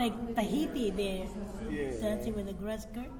like Tahiti, there, yeah. dancing with a grass skirt.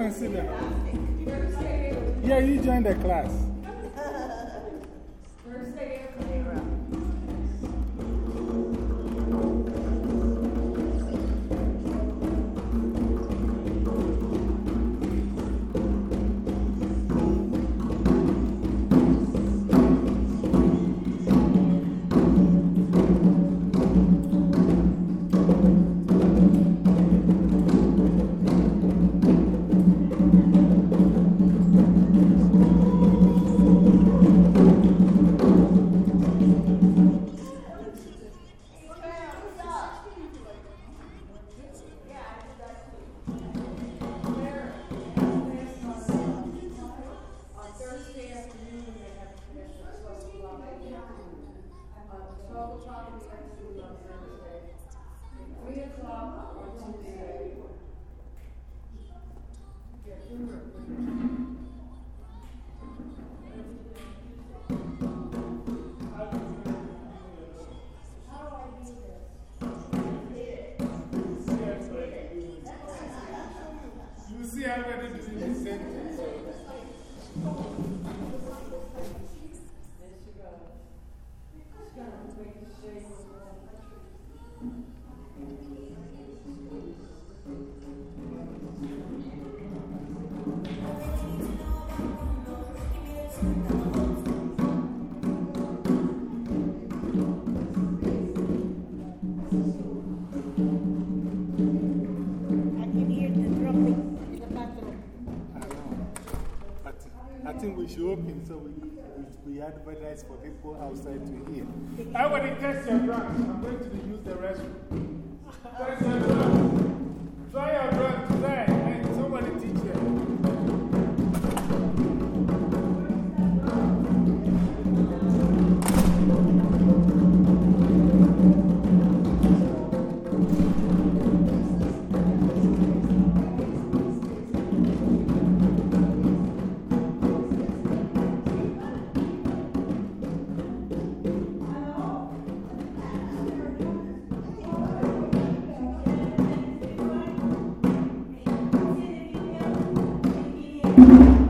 and sit down. Yeah, you join the class. I should open so we, we, we advertise for people outside to hear. Everybody test your drums. Play,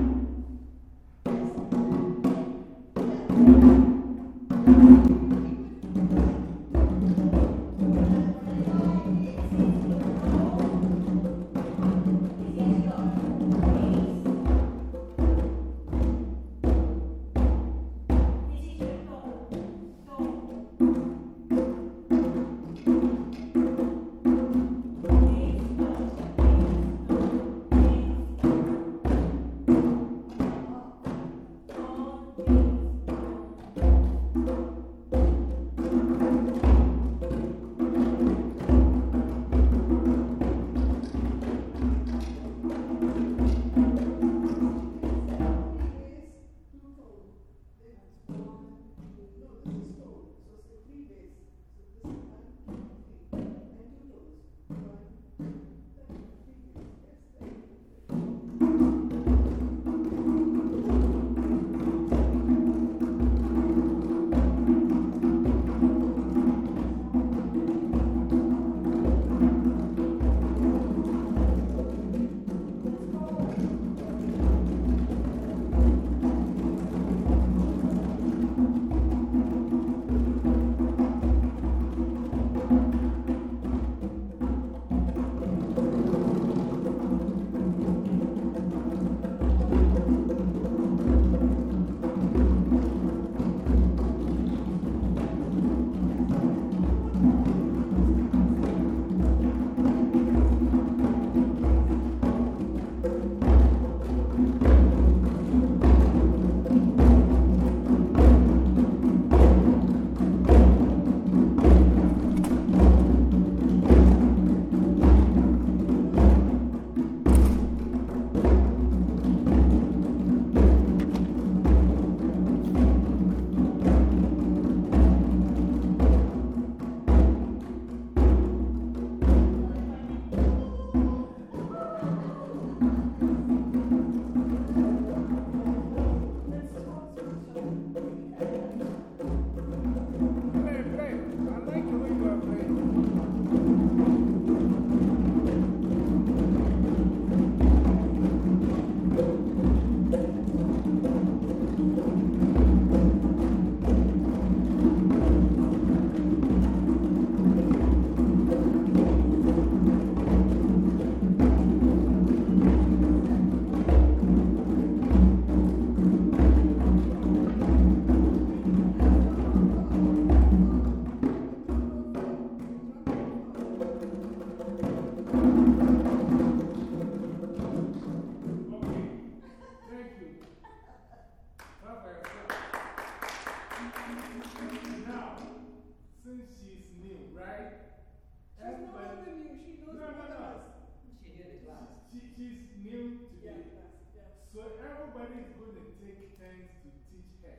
So everybody is going to take turns to teach her.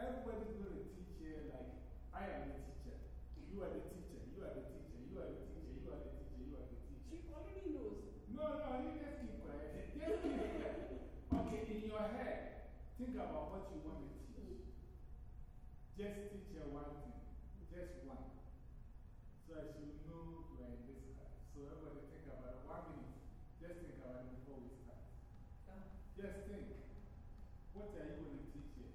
Everybody's going to teach her like, I am the teacher. You are the teacher. You are the teacher. You are the teacher. You are the teacher. You are the teacher. She already knows. No, no, you just keep quiet. Just keep quiet. Okay, in your head, think about what you want to teach. Just teach her one thing. Just one. So I should know you are in this class. So everybody think about it. One minute. Just think about it. Just think. What are you going to teach her?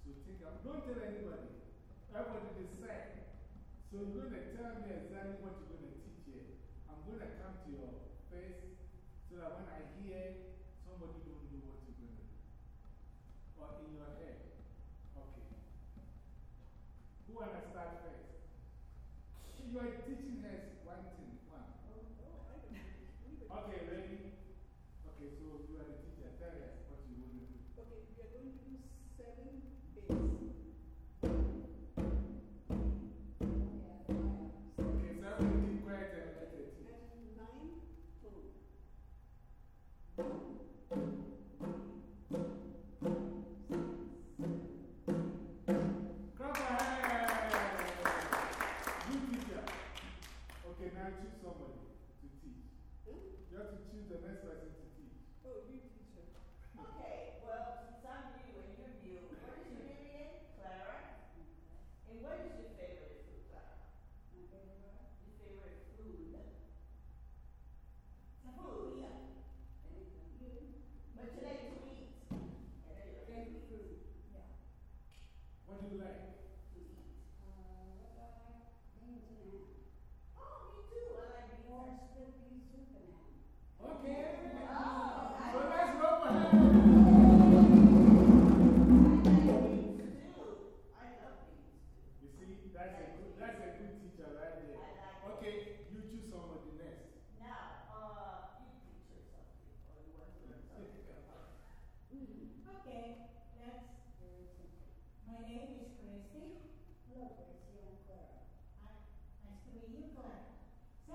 So think about Don't tell anybody. Everybody decide. So you're going to tell me exactly what you're going to teach her. I'm going to come to your face so that when I hear, somebody don't know what you're going to do. Or in your head. Okay. Who want to start first? You are teaching us one thing. One. Okay, ready? Okay, so you are My name is Gracie. Hello, Gracie. I'm Clara. I, nice to meet you, Claire. So,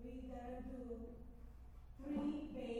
we're going to do three basic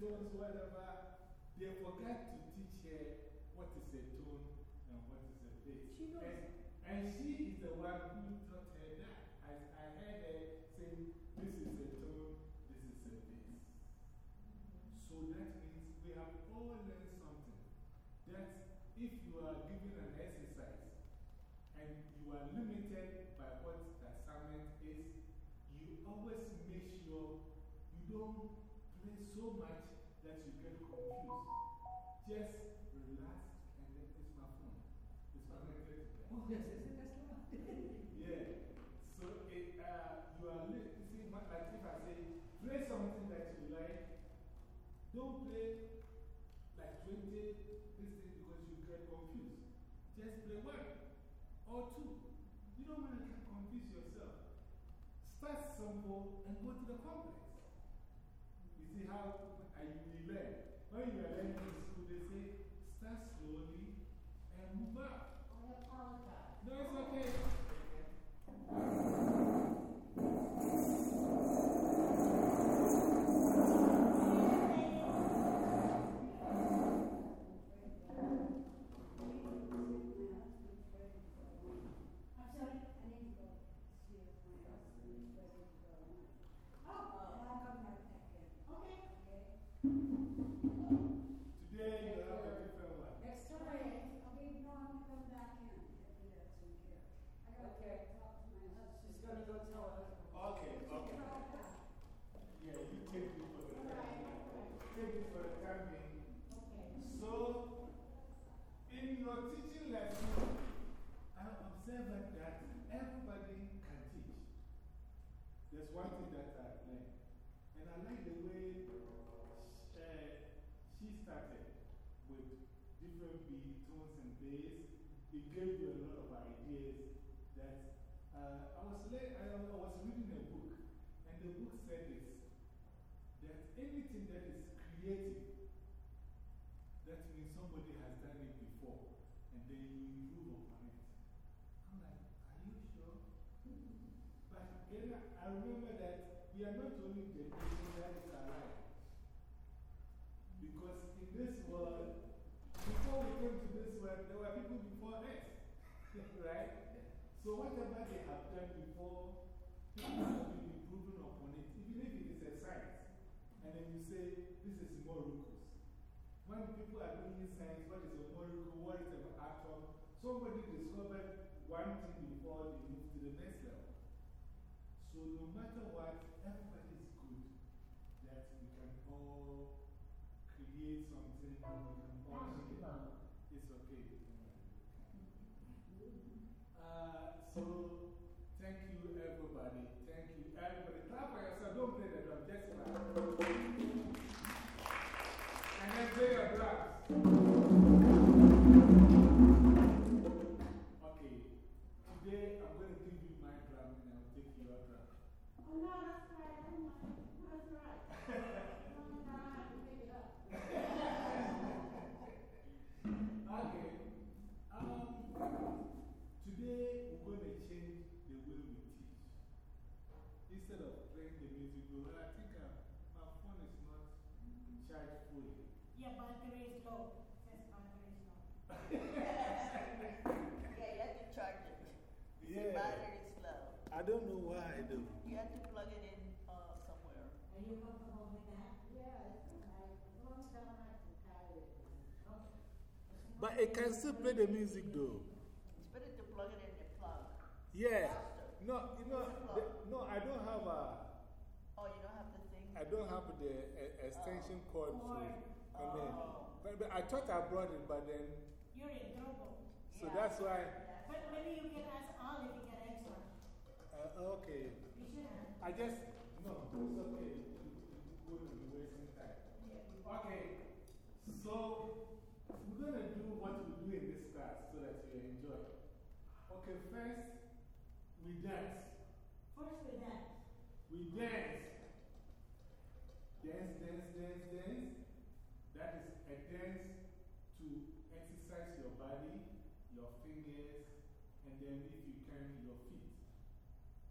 those who are never, Simple and go to the complex. You see how I learn. When you are learning in school, they say start slowly and move up. Oh, apologize. No, it's okay. I'm sorry, I need to go see if my husband is ready to go. Oh, And I'll come right back in. okay. Okay? Today you have a different one. Next time, I'll be, no, I'm gonna come back in after that's in here. I gotta Okay. talk to my husband. She's gonna go tell her husband. Okay, okay. Yeah, you take it for the time being. Take it for the time being. So, in your teaching lesson, I observed that everybody can teach. There's one thing that I've learned. And I like the way uh, she started with different beat, tones, and bass. It gave you a lot of ideas that uh, I, was late, I, I was reading a book, and the book said this that anything that is creative, that means somebody has done it before, and then you improve upon it. I'm like, are you sure? But then I remember that we are not only the generation that is alive. Because in this world, before we came to this world, there were people before us. right? So whatever they have done before, people have been improving upon it, even if it is a science. And then you say, this is molecules. When people are doing science, what is a molecule, what is an atom? Somebody discovered one before they move to the next level. So no matter what, everybody is good that we can all create something, we can all it. It's okay. Uh, so, thank you, everybody. Thank you, everybody. Clap for yourself. Don't play the drum, just clap. And then play your drums. Okay. Um, today we're going to change the way we teach. Instead of playing the music, we I think uh, my phone is not charged fully. Yeah, battery is low. Says battery is low. Yeah, you have to charge it. The Yeah. battery is low. I don't know why I do. You have to plug it in uh, somewhere. Are you comfortable with that? Yeah, it's okay. As long as I don't have to carry it. But it can still play the music though. It's better to plug it in the plug. Yeah. Faster. No, you know, the the, no, I don't have a. Oh, you don't have the thing? I don't have the uh, extension cord. So, Cord. I mean, Oh. but, but I thought I brought it, but then, You're in trouble. so Yeah. that's why. But maybe you can ask Al if you get extra. Uh, okay. You should have. I just, no, it's okay. We're going to be wasting time. Okay, so we're going to do what we do in this class so that you enjoy. Okay, first, we dance. First we dance. We dance. Dance, dance, dance, dance. That is a dance to exercise your body, your fingers, and then if you can, your feet.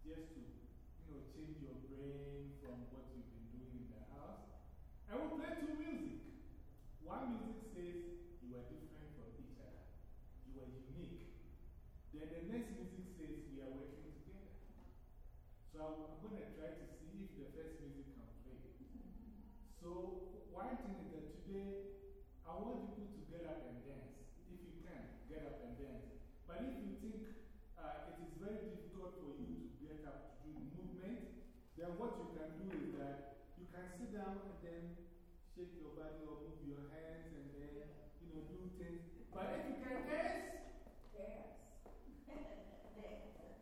Just to, you know, change your brain from what you've been doing in the house. And we play two music. One music says you are different from each other. You are unique. Then the next music says we are working together. So I'm, going to try to see if the first music can play. So, one thing is that today I want people to get up and dance. If you can, get up and dance. But if you think uh, it is very difficult for you to get up to do movement, then what you can do is that you can sit down and then shake your body or move your hands and then, know, do things. But if you can dance, dance.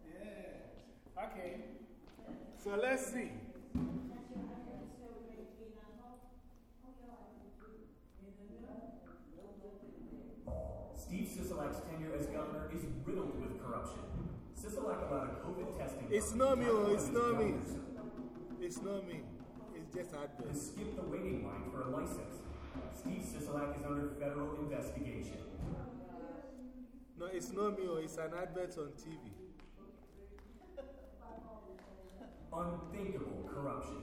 yes. Okay. So let's see. Steve Sisolak's tenure as governor is riddled with corruption. Sisolak allowed a COVID testing. It's not me, oh, it's not me. It's not me. It's just adverse. And skip the waiting line for a license. Steve Sisolak is under federal investigation. No, it's not me, oh, it's an advert on TV. Unthinkable corruption.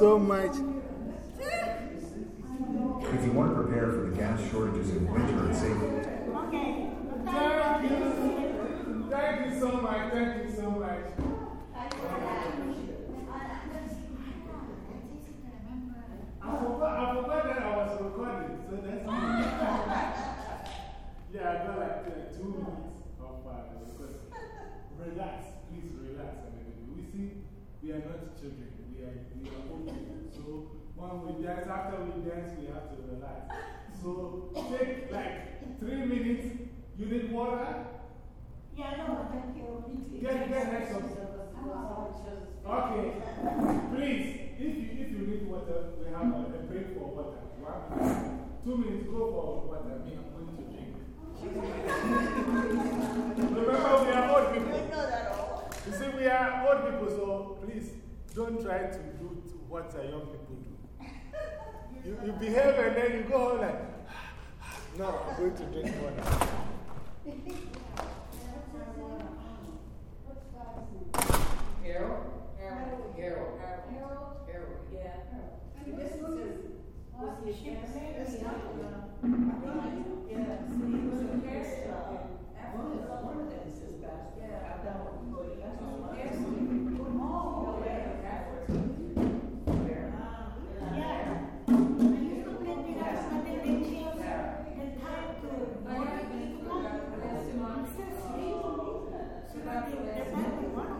so much. If you want to prepare for the gas shortages in winter and save Okay. Thank you. Thank you so much. Thank you so much. I forgot, I forgot that I was recording, so that's me. yeah, I got like uh, two minutes of uh, because relax, please relax I mean. We see, we are not children, we are, we are old people. So when we dance, after we dance, we have to relax. So take like three minutes. You need water? Yeah, no, thank you. Get, get her some. Okay, please, if you, if you need water, we have a, a break for water. One minute, two minutes, go for water. Me, I'm going to drink. Remember, we are old people. You see, we are old people, so please don't try to do what uh, young people do. You, you behave and then you go home like, no, I'm going to drink water. Harold? Harold. Harold. Harold. Harold. Yeah. This is, was the ship It's maybe? not, Yeah, see, it was a hairstyle. One of them, one of them is his best. Yeah. I've done one. Well, that's That's what one. hair- Oh, No way, backwards. There. yeah. I used to play because I think they changed the time to work. So that they, the time to work,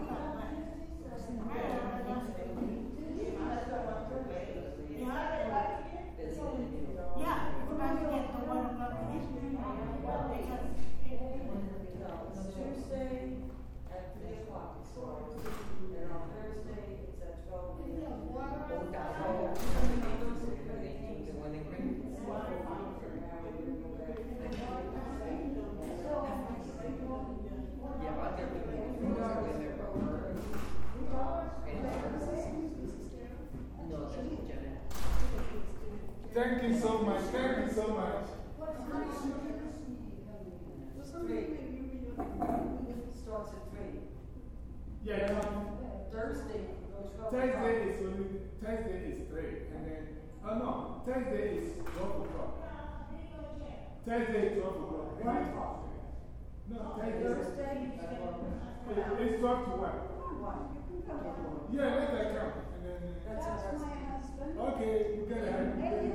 Yeah, it's about to get the one o'clock Tuesday at three o'clock it starts, and on Thursday it's at twelve. Oh, God. Oh. The one they bring. Yeah, I'll get the ones in there. No, that's Janet. Thank you so much. Thank you so much. Starts at three. Yeah, come. Thursday, goes twelve o'clock. Thursday is only, Thursday is 3. And then, oh no, Thursday is 12 o'clock. Thursday is 12 o'clock. O'clock. No, Thursday. Thursday, It- It's 12 to 1. Yeah, let that count. And then, uh, that's a Thursday. okay, you can have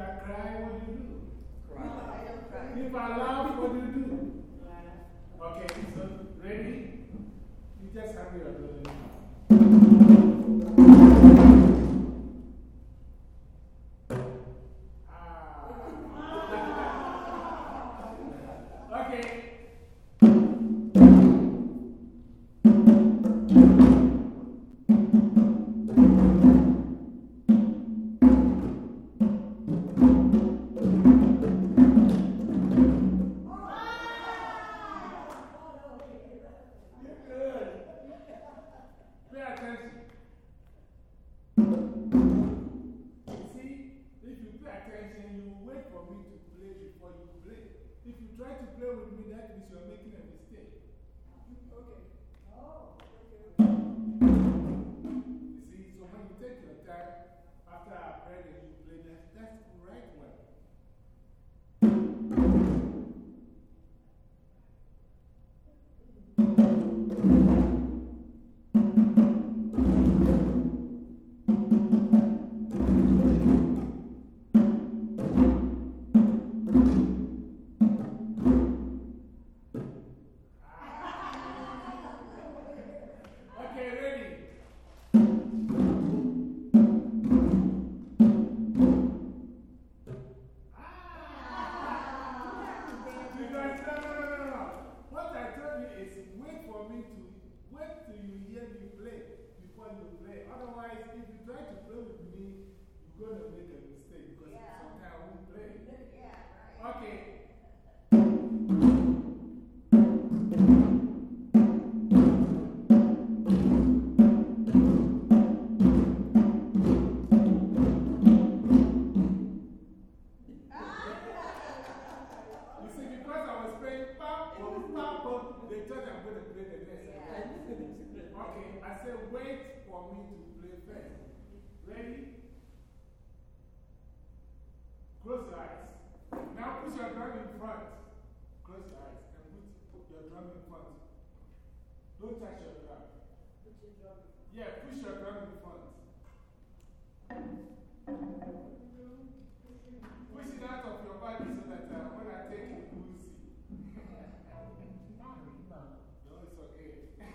I cry, what do you do? If I laugh, what do you to play with me, that means you're making a mistake. Okay. Oh, okay. You see, so when you take your time after I pray and you play, that, that's the right one. They thought I'm going to play the next one. Okay, I said wait for me to play first. Ready? Close your eyes. Now put your drum in front. Close your eyes and put your drum in front. Don't touch your drum. Yeah, push your drum in front. Push it out of your body so that uh, when I take it,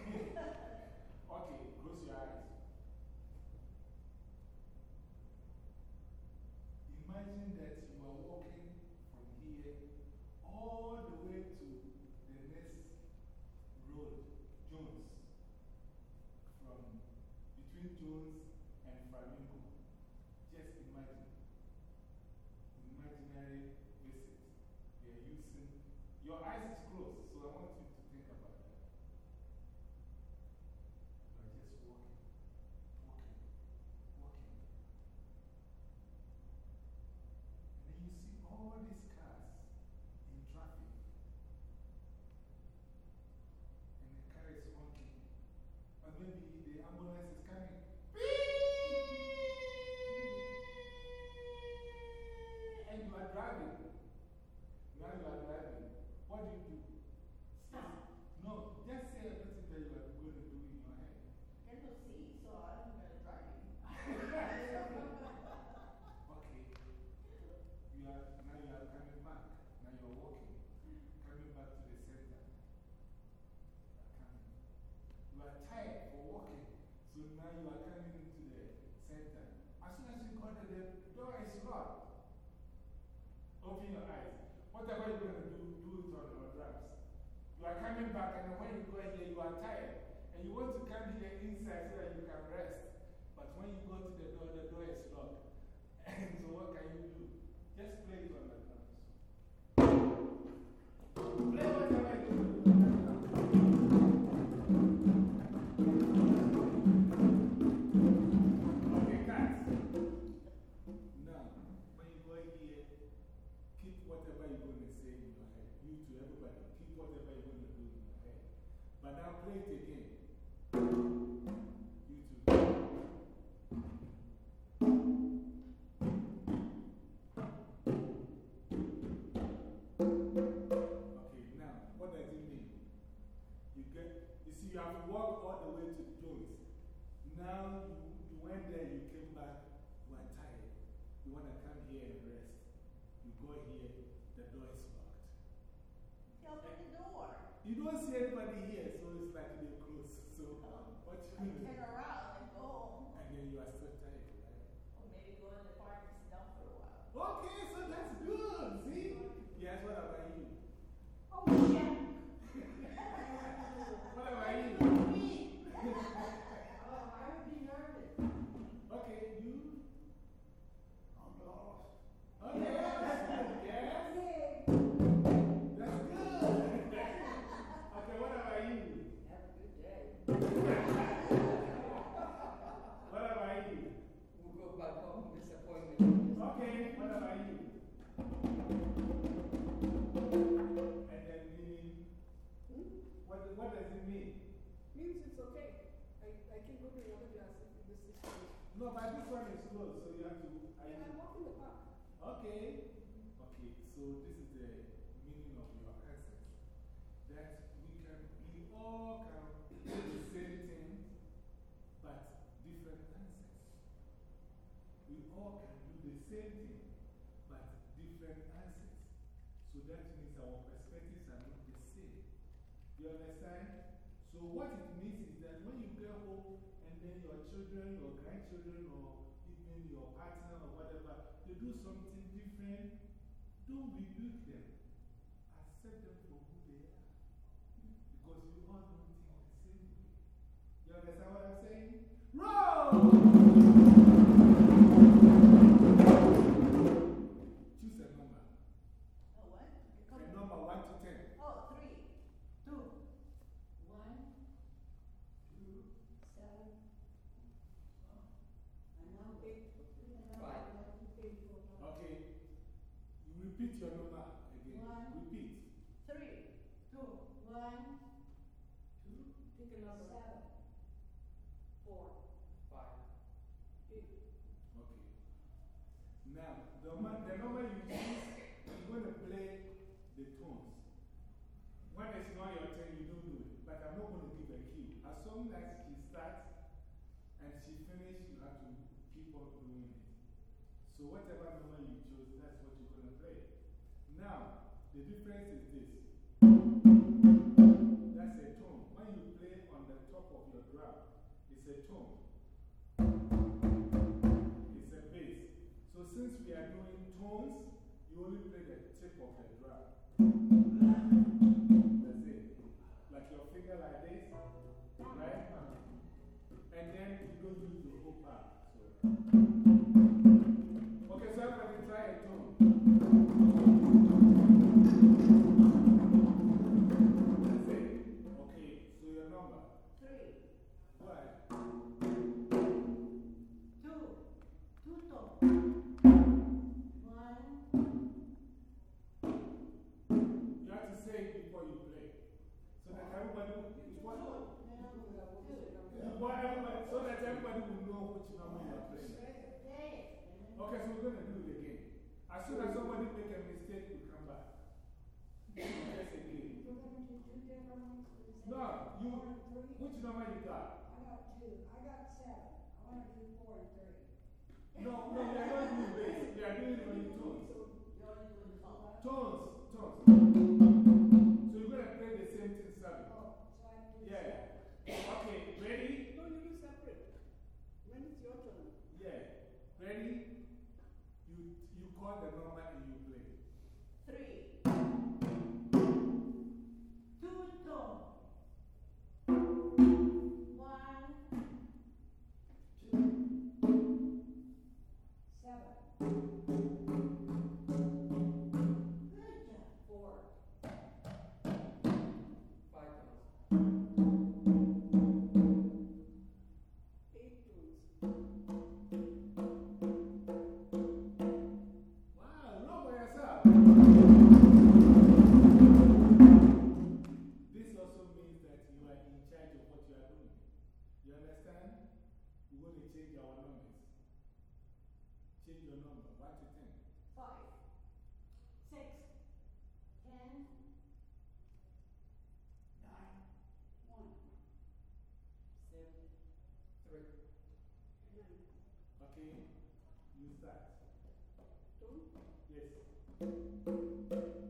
okay. close your eyes. Imagine that you are walking from here all the way to the next road, Jones. From between Jones and Flamingo. Just imagine. Imaginary visit. They are using. Your eyes is closed, so I want you to think about that. You are just walking, walking, walking. And then you see all these cars in traffic. And the car is honking. Or maybe the ambulance is coming. And you are driving. Now you are driving. What do you do? Stop. No, just say everything that you are going to do in your head. There's no seat, so I'm gonna drive you. Okay. You are, now you are coming back. Now you are walking. Coming back to the center. Coming. You are tired for walking. So now you are coming into the center. As soon as you got there, the door is locked. Open your eyes. Whatever you're going to do, do it on your drums. You are coming back, and when you go here, you are tired. And you want to come here inside so that you can rest. But when you go to the door, the door is locked. And so, what can you do? Just play it on the drums. Play whatever you do. But now play it again. You too. Okay, now, what does it mean? You get, you see, you have to walk all the way to the Jones. Now you, you went there, you came back, you are tired. You want to come here and rest. You go here, the door is locked. Open the door. You don't see anybody here, No, but this one is closed, so you have to. I yeah, I'm walking the park. Okay. Okay, so this is the meaning of your ancestors. That we can, we all can children, your grandchildren, or even your partner, or whatever, to do something different, don't rebuke them. Accept them for who they are. Because you all don't think the same way. You understand what I'm saying? Roll! it's a tone, it's a bass. So since we are doing tones, you only play the tip of the drum. No, no, we are not doing bass. We are doing it on tones. Tones, tones. So you're going to play the same thing, sorry. Oh, so yeah. Okay, ready? No, you do separate. When it's your turn. Yeah. Ready? You, you call the number and you play. Three. you start. Two? Yes.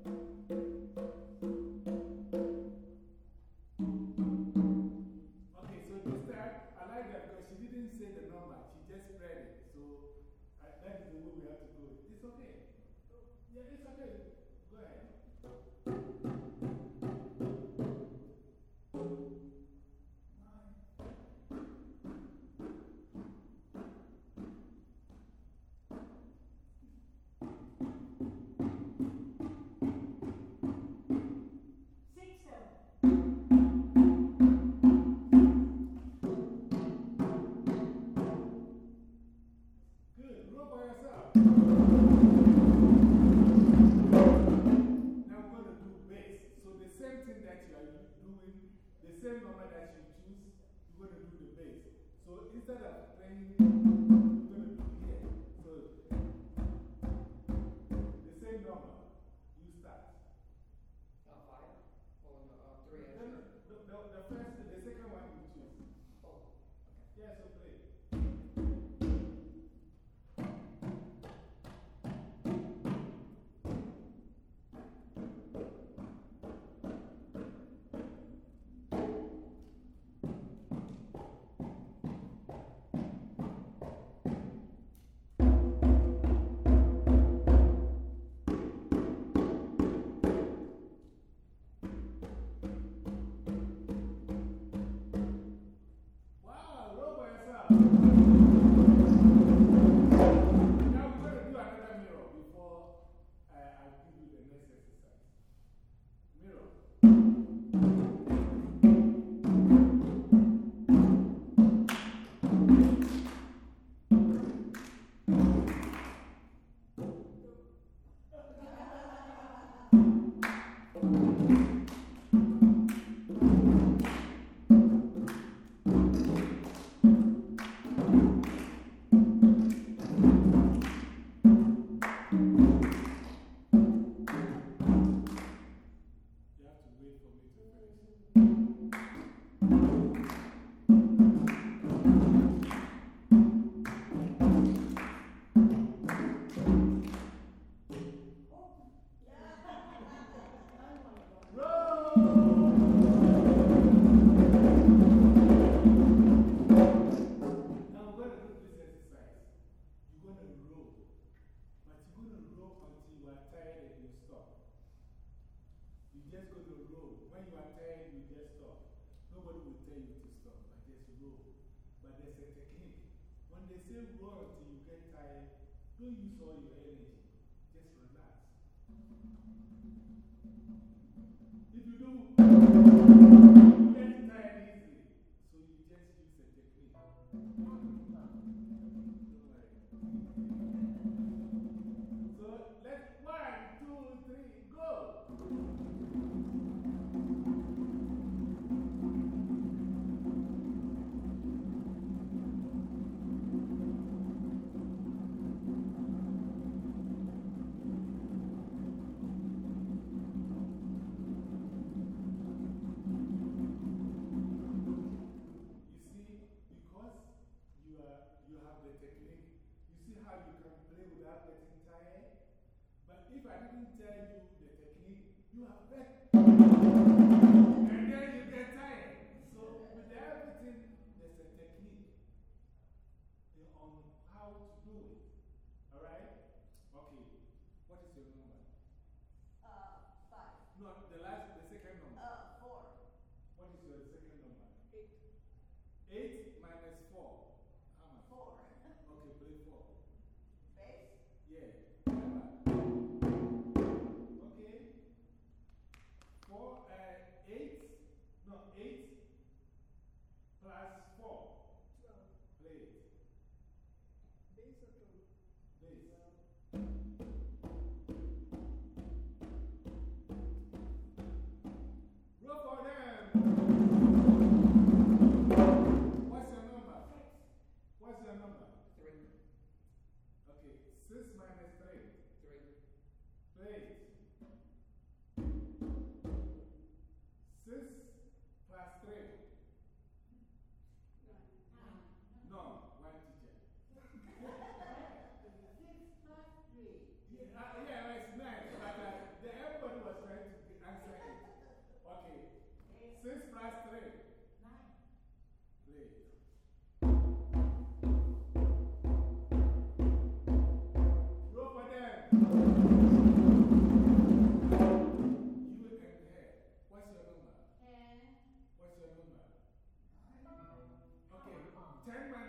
instead of training there's a technique. When they say royalty, you get tired, don't use all your energy. 10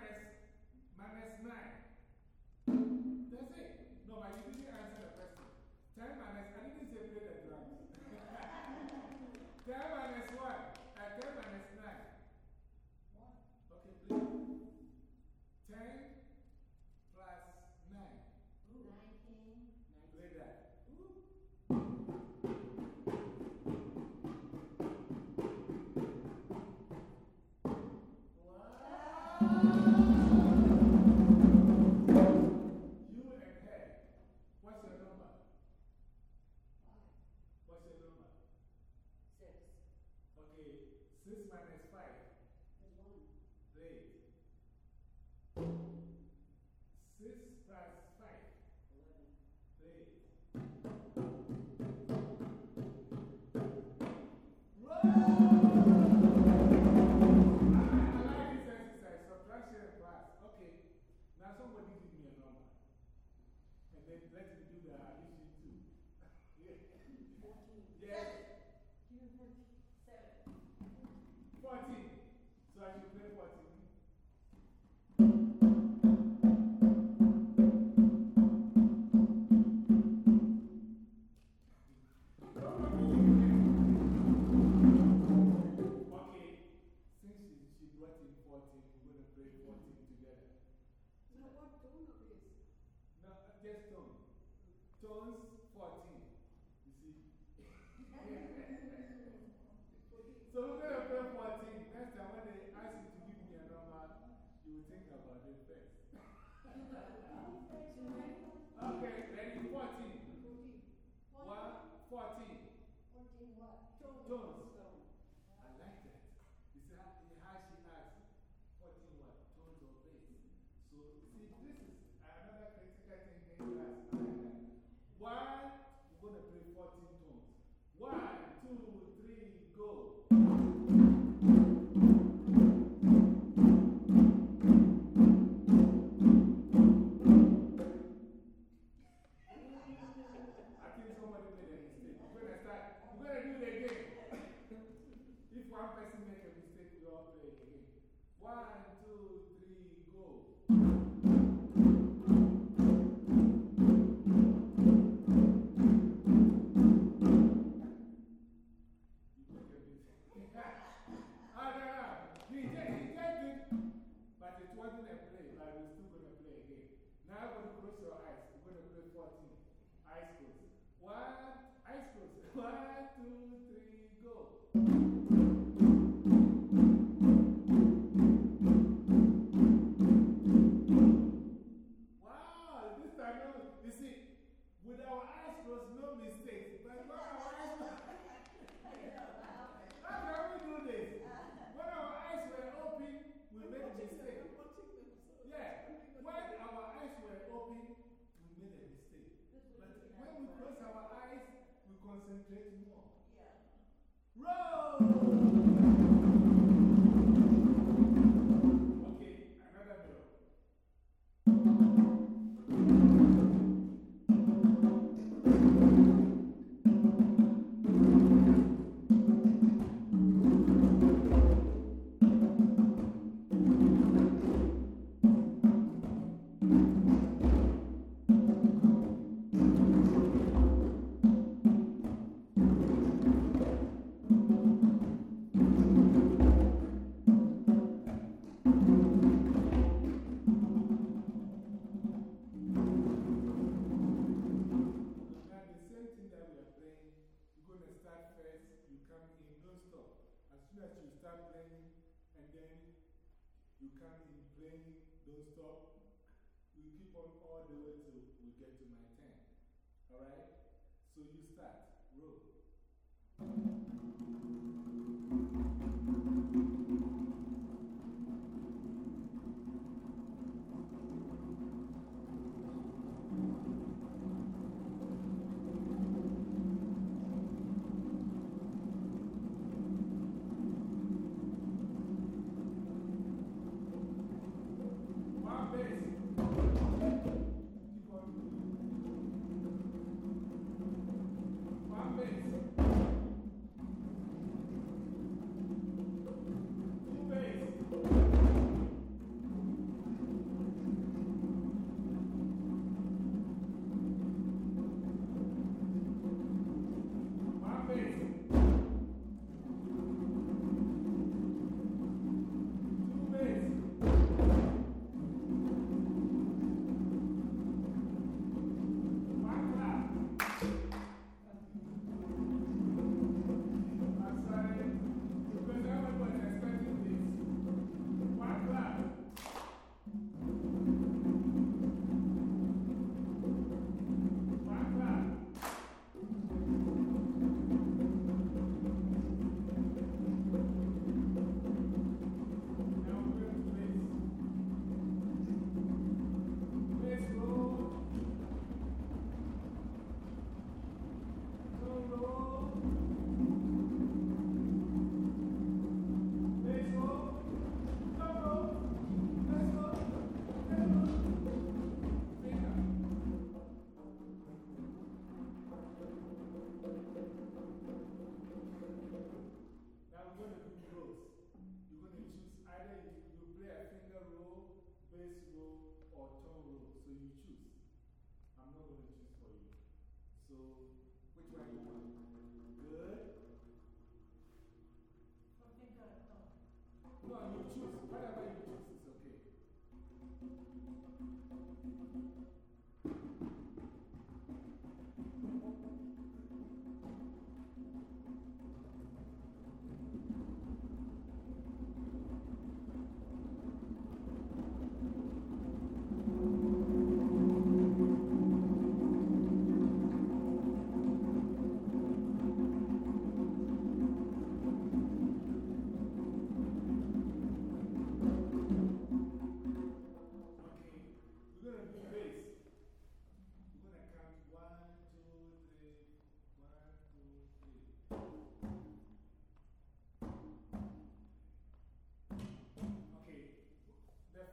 All right? So you start.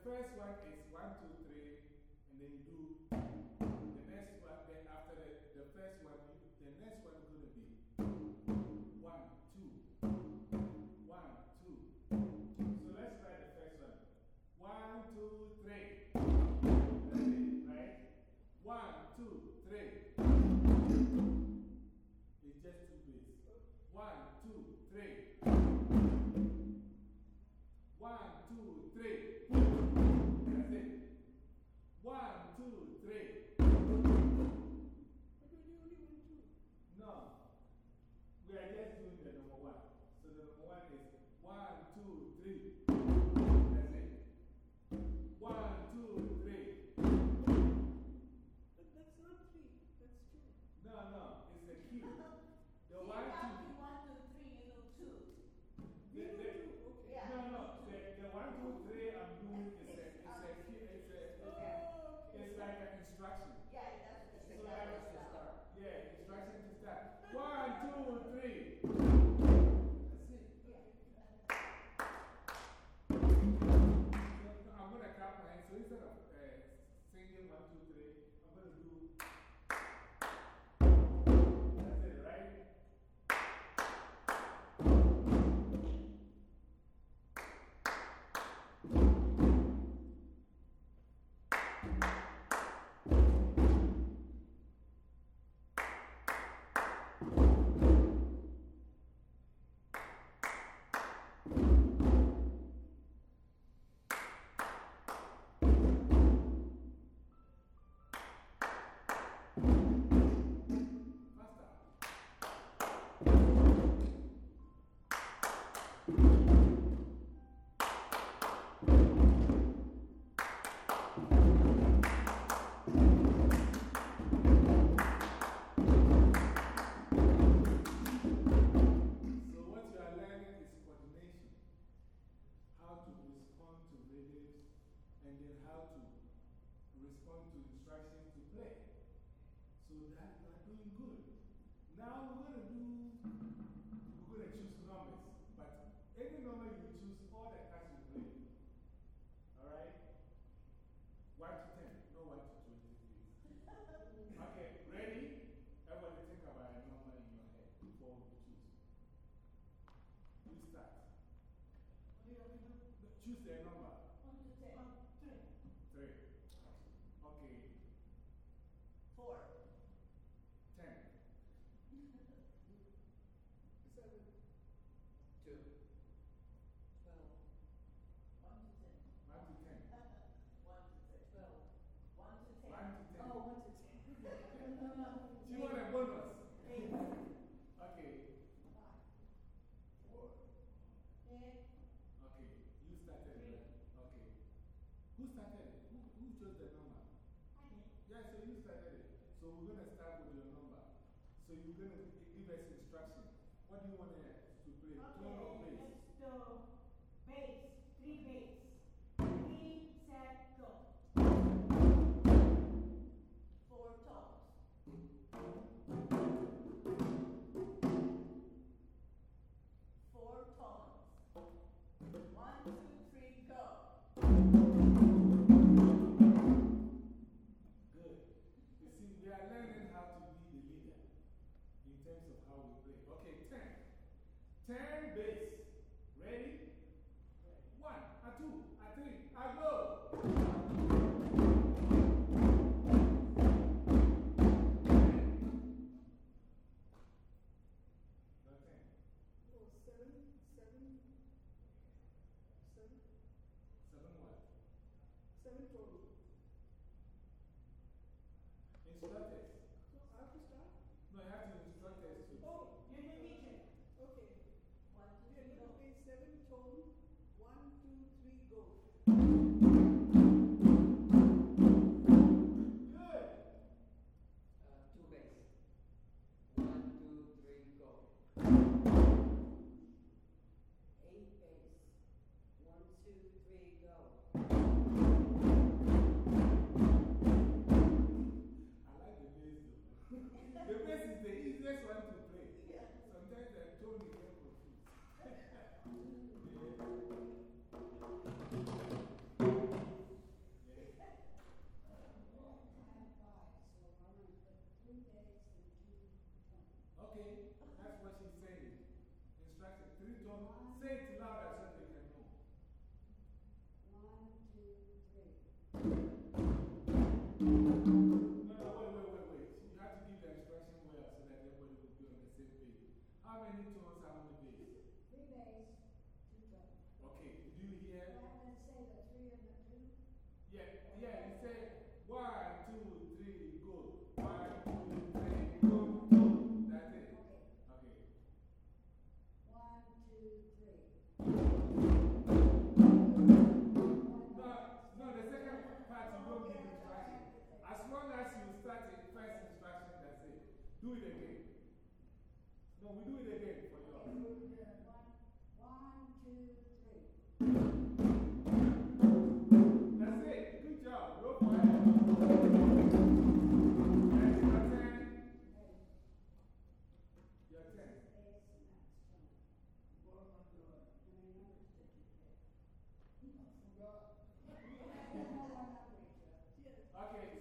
first one is 1 to two, three. Now Instructors. Okay,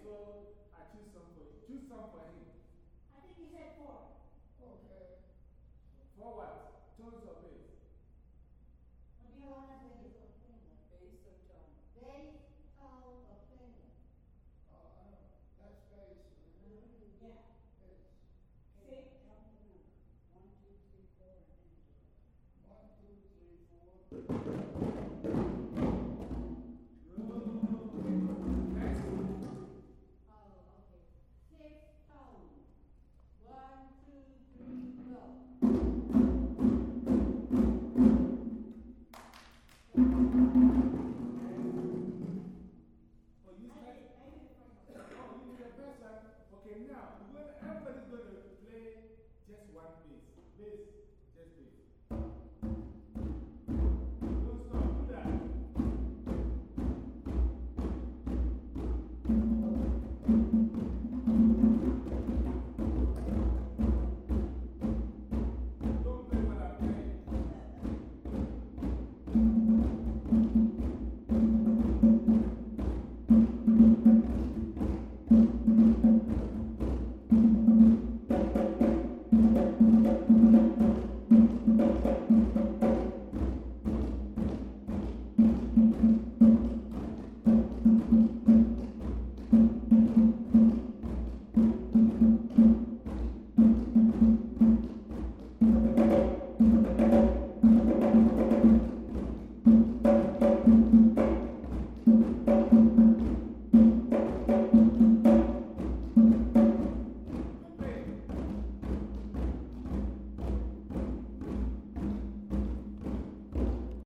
so I choose some for you. Choose some for him. I think he said four. Okay. For what? Tons of it. Be honest with